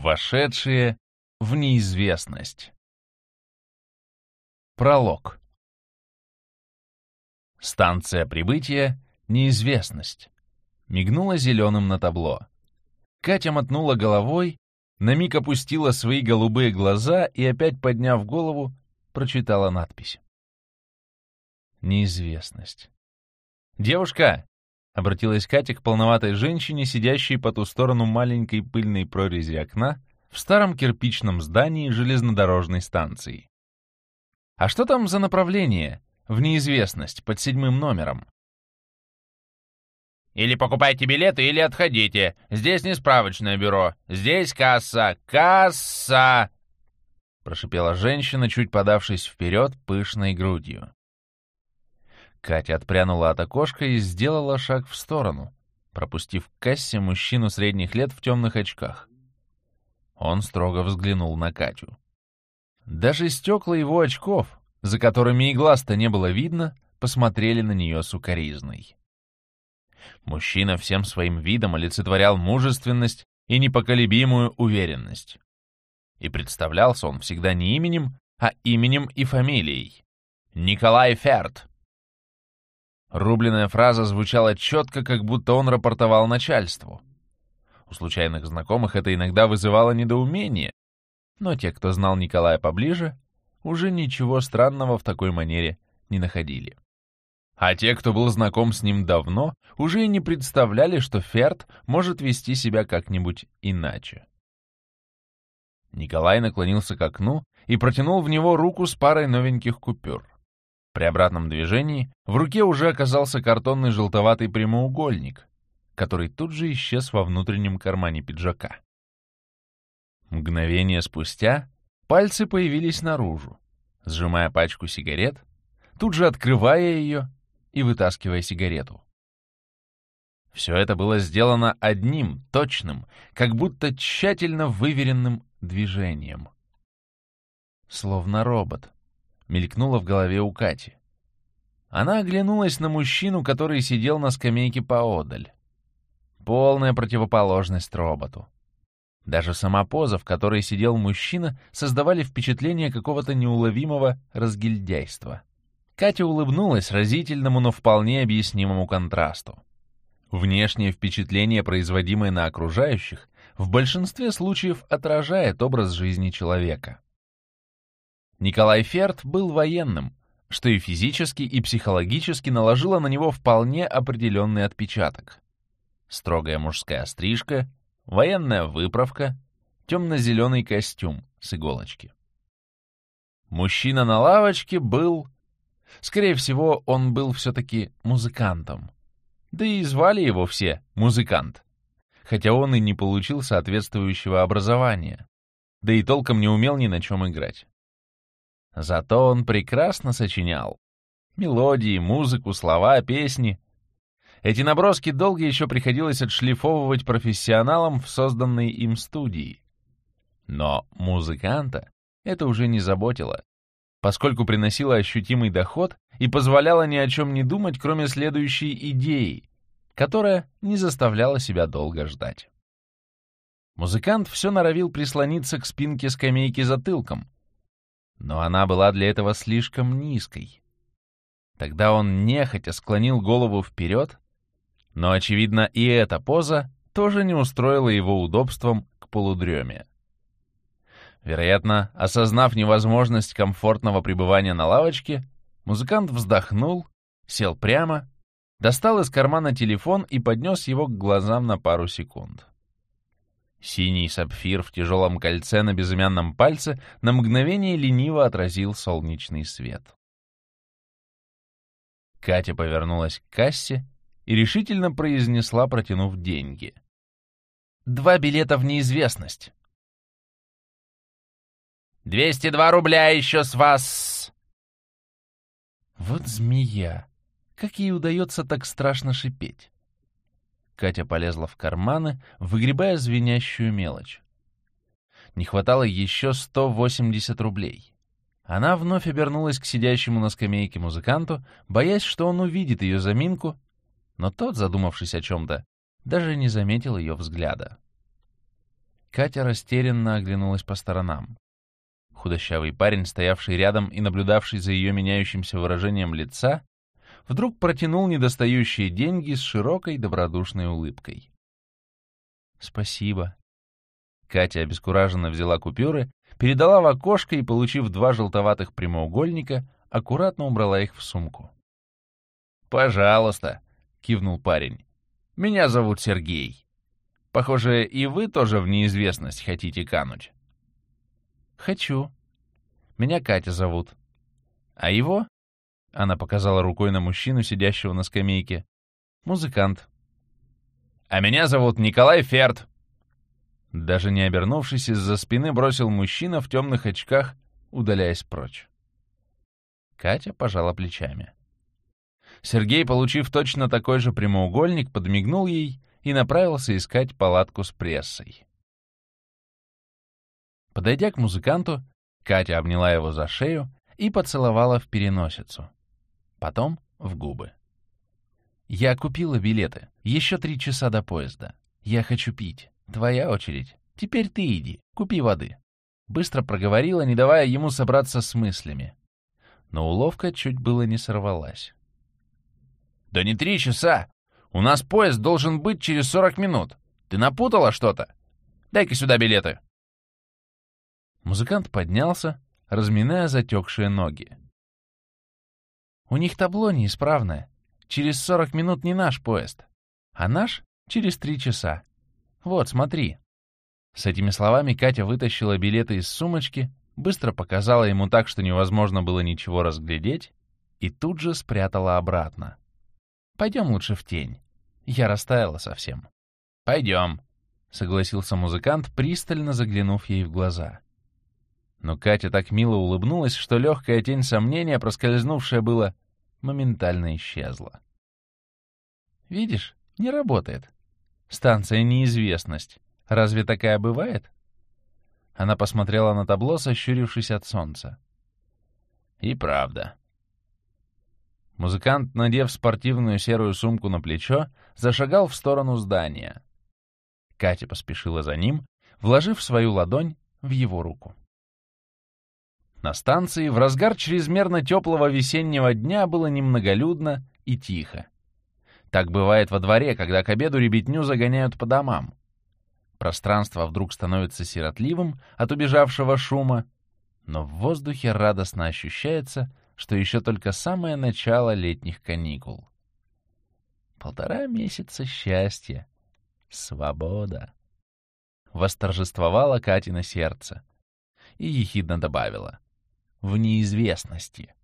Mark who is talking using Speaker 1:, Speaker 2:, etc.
Speaker 1: Вошедшие в неизвестность. Пролог. Станция прибытия — неизвестность. Мигнула зеленым на табло. Катя мотнула головой, на миг опустила свои голубые глаза и, опять подняв голову, прочитала надпись. Неизвестность. «Девушка!» — обратилась Катя к полноватой женщине, сидящей по ту сторону маленькой пыльной прорези окна в старом кирпичном здании железнодорожной станции. «А что там за направление в неизвестность под седьмым номером?»
Speaker 2: «Или покупайте билеты, или отходите. Здесь не справочное бюро. Здесь касса. Касса!»
Speaker 1: Прошипела женщина, чуть подавшись вперед пышной грудью. Катя отпрянула от окошка и сделала шаг в сторону, пропустив к кассе мужчину средних лет в темных очках. Он строго взглянул на Катю. Даже стекла его очков, за которыми и глаз-то не было видно, посмотрели на нее сукоризной. Мужчина всем своим видом олицетворял мужественность и непоколебимую уверенность. И представлялся он всегда не именем, а именем и фамилией. Николай Ферд. Рубленная фраза звучала четко, как будто он рапортовал начальству. У случайных знакомых это иногда вызывало недоумение, но те, кто знал Николая поближе, уже ничего странного в такой манере не находили. А те, кто был знаком с ним давно, уже и не представляли, что Ферд может вести себя как-нибудь иначе. Николай наклонился к окну и протянул в него руку с парой новеньких купюр. При обратном движении в руке уже оказался картонный желтоватый прямоугольник, который тут же исчез во внутреннем кармане пиджака. Мгновение спустя пальцы появились наружу, сжимая пачку сигарет, тут же открывая ее и вытаскивая сигарету. Все это было сделано одним, точным, как будто тщательно выверенным движением. Словно робот, мелькнуло в голове у Кати. Она оглянулась на мужчину, который сидел на скамейке поодаль. Полная противоположность роботу. Даже сама поза, в которой сидел мужчина, создавали впечатление какого-то неуловимого разгильдяйства. Катя улыбнулась разительному, но вполне объяснимому контрасту. Внешнее впечатление, производимое на окружающих, в большинстве случаев отражает образ жизни человека. Николай Ферд был военным, что и физически, и психологически наложило на него вполне определенный отпечаток. Строгая мужская стрижка, военная выправка, темно-зеленый костюм с иголочки. Мужчина на лавочке был... Скорее всего, он был все-таки музыкантом. Да и звали его все «музыкант», хотя он и не получил соответствующего образования, да и толком не умел ни на чем играть. Зато он прекрасно сочинял. Мелодии, музыку, слова, песни. Эти наброски долго еще приходилось отшлифовывать профессионалам в созданной им студии. Но музыканта это уже не заботило, поскольку приносило ощутимый доход и позволяло ни о чем не думать, кроме следующей идеи, которая не заставляла себя долго ждать. Музыкант все норовил прислониться к спинке скамейки затылком, но она была для этого слишком низкой. Тогда он нехотя склонил голову вперед, но, очевидно, и эта поза тоже не устроила его удобством к полудреме. Вероятно, осознав невозможность комфортного пребывания на лавочке, музыкант вздохнул, сел прямо, достал из кармана телефон и поднес его к глазам на пару секунд. Синий сапфир в тяжелом кольце на безымянном пальце на мгновение лениво отразил солнечный свет. Катя повернулась к кассе и решительно произнесла, протянув деньги. «Два билета в неизвестность».
Speaker 2: «Двести два рубля еще с вас!»
Speaker 1: Вот змея! Как ей удается так страшно шипеть? Катя полезла в карманы, выгребая звенящую мелочь. Не хватало еще 180 рублей. Она вновь обернулась к сидящему на скамейке музыканту, боясь, что он увидит ее заминку, но тот, задумавшись о чем-то, даже не заметил ее взгляда. Катя растерянно оглянулась по сторонам. Худощавый парень, стоявший рядом и наблюдавший за ее меняющимся выражением лица, вдруг протянул недостающие деньги с широкой добродушной улыбкой. «Спасибо». Катя обескураженно взяла купюры, передала в окошко и, получив два желтоватых прямоугольника, аккуратно убрала их в сумку.
Speaker 2: «Пожалуйста», — кивнул парень. «Меня зовут Сергей. Похоже, и вы тоже в неизвестность хотите кануть».
Speaker 1: «Хочу. Меня Катя зовут. А его?» Она показала рукой на мужчину, сидящего на скамейке. «Музыкант».
Speaker 2: «А меня зовут Николай Ферд».
Speaker 1: Даже не обернувшись, из-за спины бросил мужчина в темных очках, удаляясь прочь. Катя пожала плечами. Сергей, получив точно такой же прямоугольник, подмигнул ей и направился искать палатку с прессой. Подойдя к музыканту, Катя обняла его за шею и поцеловала в переносицу. Потом в губы. «Я купила билеты. Еще три часа до поезда. Я хочу пить. Твоя очередь. Теперь ты иди, купи воды». Быстро проговорила, не давая ему собраться с мыслями. Но уловка чуть было не сорвалась.
Speaker 2: «Да не три часа! У нас поезд должен быть через сорок минут. Ты напутала что-то? Дай-ка сюда билеты!»
Speaker 1: Музыкант поднялся, разминая затекшие ноги. «У них табло неисправное. Через сорок минут не наш поезд, а наш — через три часа. Вот, смотри». С этими словами Катя вытащила билеты из сумочки, быстро показала ему так, что невозможно было ничего разглядеть, и тут же спрятала обратно. Пойдем лучше в тень. Я растаяла совсем.
Speaker 2: Пойдем, —
Speaker 1: согласился музыкант, пристально заглянув ей в глаза. Но Катя так мило улыбнулась, что легкая тень сомнения, проскользнувшая было, моментально исчезла. «Видишь, не работает. Станция неизвестность. Разве такая бывает?» Она посмотрела на табло, сощурившись от солнца.
Speaker 2: «И правда»,
Speaker 1: Музыкант, надев спортивную серую сумку на плечо, зашагал в сторону здания. Катя поспешила за ним, вложив свою ладонь в его руку. На станции в разгар чрезмерно теплого весеннего дня было немноголюдно и тихо. Так бывает во дворе, когда к обеду ребятню загоняют по домам. Пространство вдруг становится сиротливым от убежавшего шума, но в воздухе радостно ощущается что еще только самое начало летних каникул. Полтора месяца счастья. Свобода. Восторжествовала Катина сердце и ехидно добавила. В неизвестности.